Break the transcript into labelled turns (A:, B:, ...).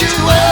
A: you